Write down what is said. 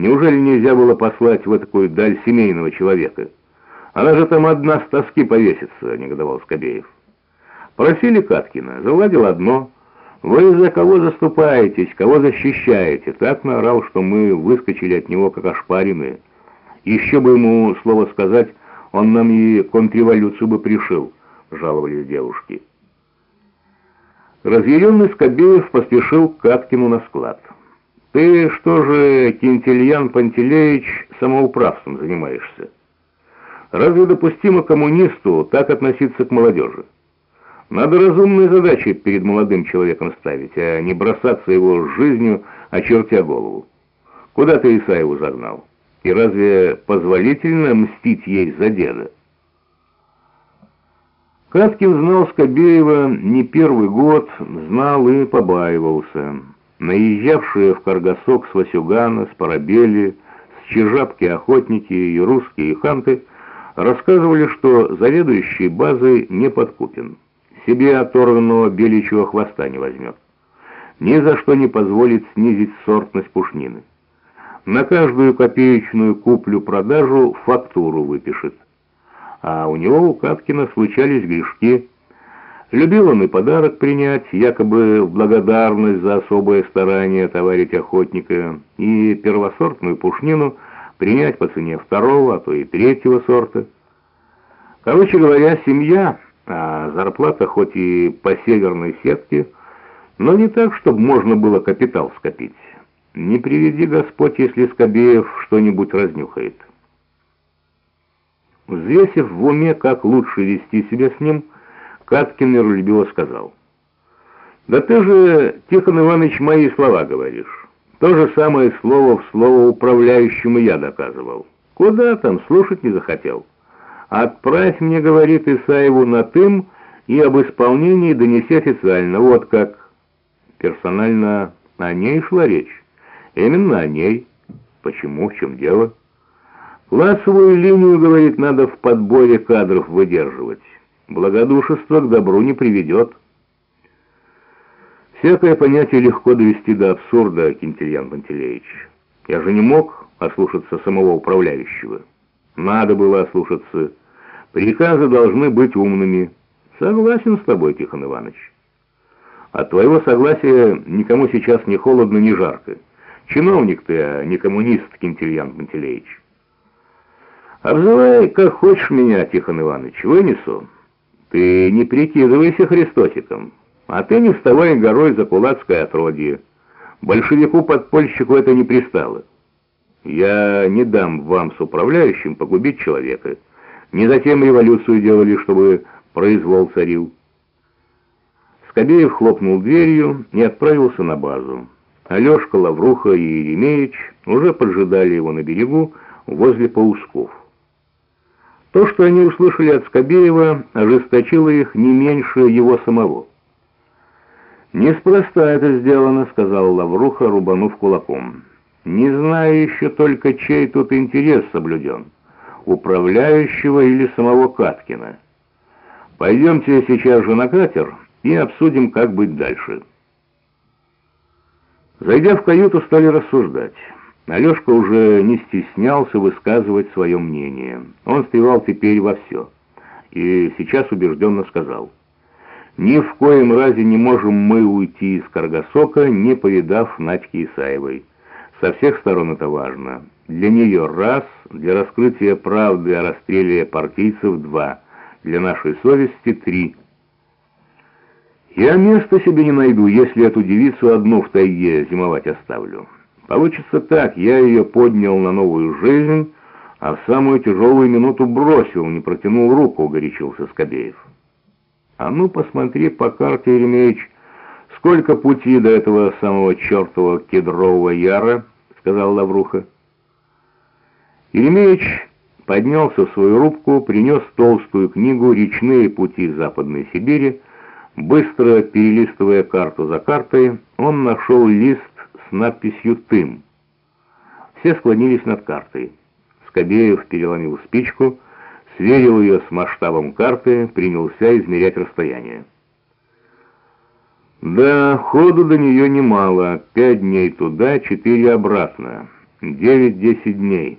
Неужели нельзя было послать в такую даль семейного человека? Она же там одна с тоски повесится, негодовал Скобеев. Просили Каткина, заладил одно. Вы за кого заступаетесь, кого защищаете? Так наорал, что мы выскочили от него, как ошпаренные. Еще бы ему слово сказать, он нам и контрреволюцию бы пришил, жаловались девушки. Разъяренный Скобеев поспешил к Каткину на склад. «Ты что же, Кентильян Пантелеич, самоуправством занимаешься? Разве допустимо коммунисту так относиться к молодежи? Надо разумные задачи перед молодым человеком ставить, а не бросаться его жизнью, очертя голову. Куда ты Исаеву загнал? И разве позволительно мстить ей за деда?» Каткин знал Скобеева не первый год, знал и побаивался. Наезжавшие в Каргасок с Васюгана, с Парабели, с Чижапки охотники и русские ханты рассказывали, что заведующий базой не подкупен. Себе оторванного беличьего хвоста не возьмет. Ни за что не позволит снизить сортность пушнины. На каждую копеечную куплю-продажу фактуру выпишет а у него, у Каткина, случались грешки. Любил он и подарок принять, якобы в благодарность за особое старание товарища охотника, и первосортную пушнину принять по цене второго, а то и третьего сорта. Короче говоря, семья, а зарплата хоть и по северной сетке, но не так, чтобы можно было капитал скопить. Не приведи Господь, если Скобеев что-нибудь разнюхает». Взвесив в уме, как лучше вести себя с ним, Каткин миролюбиво сказал. «Да ты же, Тихон Иванович, мои слова говоришь. То же самое слово в слово управляющему я доказывал. Куда там, слушать не захотел. Отправь мне, говорит Исаеву, на тым и об исполнении донеси официально. Вот как. Персонально о ней шла речь. Именно о ней. Почему, в чем дело?» Классовую линию, говорит, надо в подборе кадров выдерживать. Благодушество к добру не приведет. Всякое понятие легко довести до абсурда, Кентильян Пантелеич. Я же не мог ослушаться самого управляющего. Надо было ослушаться. Приказы должны быть умными. Согласен с тобой, Тихон Иванович. От твоего согласия никому сейчас ни холодно, ни жарко. Чиновник ты, а не коммунист, Кентильян Пантелеич. Обзывай, как хочешь меня, Тихон Иванович, вынесу. Ты не прикидывайся Христосиком, а ты не вставай горой за кулацкое отродье. Большевику-подпольщику это не пристало. Я не дам вам с управляющим погубить человека. Не затем революцию делали, чтобы произвол царил. Скобеев хлопнул дверью и отправился на базу. Алешка, Лавруха и Еремеич уже поджидали его на берегу возле паусков. То, что они услышали от Скобеева, ожесточило их не меньше его самого. «Неспроста это сделано», — сказал Лавруха, рубанув кулаком. «Не знаю еще только, чей тут интерес соблюден, управляющего или самого Каткина. Пойдемте сейчас же на катер и обсудим, как быть дальше». Зайдя в каюту, стали рассуждать. Алешка уже не стеснялся высказывать свое мнение. Он спевал теперь во все. И сейчас убежденно сказал, «Ни в коем разе не можем мы уйти из Каргасока, не повидав Надьки Исаевой. Со всех сторон это важно. Для нее раз, для раскрытия правды о расстреле партийцев два, для нашей совести три». Я места себе не найду, если эту девицу одну в тайге зимовать оставлю. Получится так, я ее поднял на новую жизнь, а в самую тяжелую минуту бросил, не протянул руку, горячился Скобеев. А ну посмотри по карте, Еремеевич, сколько пути до этого самого чертового кедрового яра, сказал Лавруха. Еремеевич поднялся в свою рубку, принес толстую книгу «Речные пути Западной Сибири», Быстро перелистывая карту за картой, он нашел лист с надписью «Тым». Все склонились над картой. Скобеев переломил спичку, сверил ее с масштабом карты, принялся измерять расстояние. Да, ходу до нее немало, пять дней туда, четыре обратно. Девять-десять дней.